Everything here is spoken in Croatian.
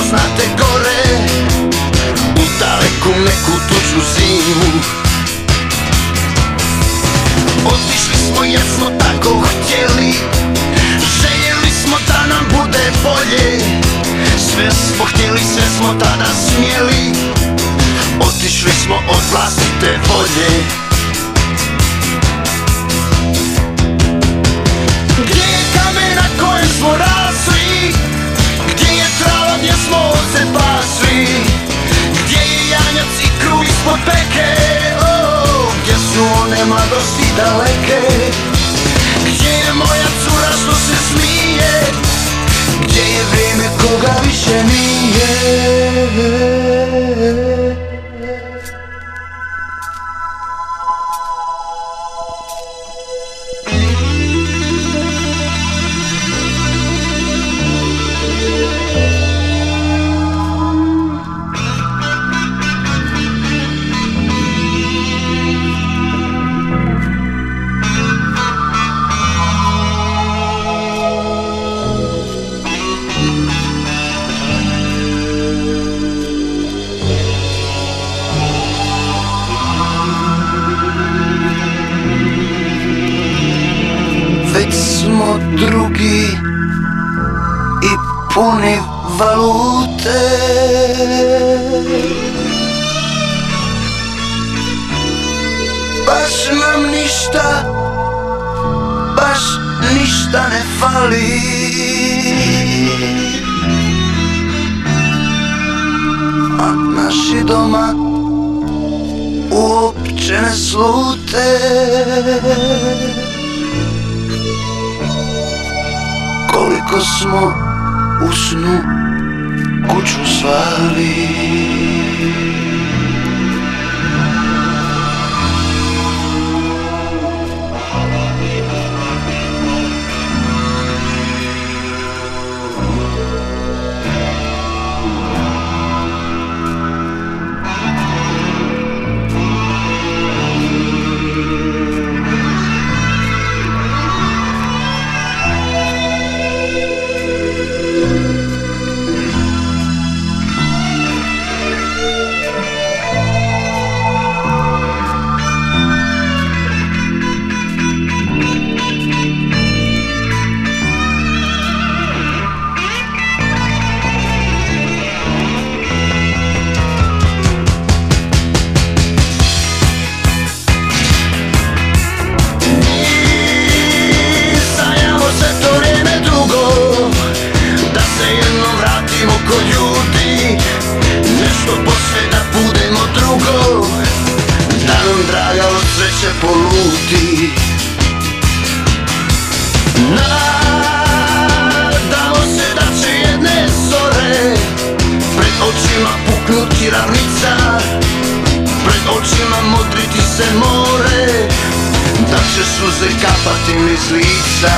poznate gore. U daleku neku tučnu zimu. Otišli smo jer smo tako htjeli. Željeli smo da nam bude bolje. Sve smo htjeli, sve smo tada smjeli. Otišli smo od vlastite volje. Gdje mladosti daleke. Gdje je moja cura što se smije? Gdje je vrijeme koga drugi i puni valute. Baš nam ništa, baš ništa ne fali. A naši doma uopće ne slute koliko smo u snu kuću zvali poluti Nadamo se da će jedne zore Pred očima puknuti ravnica Pred očima modriti se more Da će suze kapati mi iz lica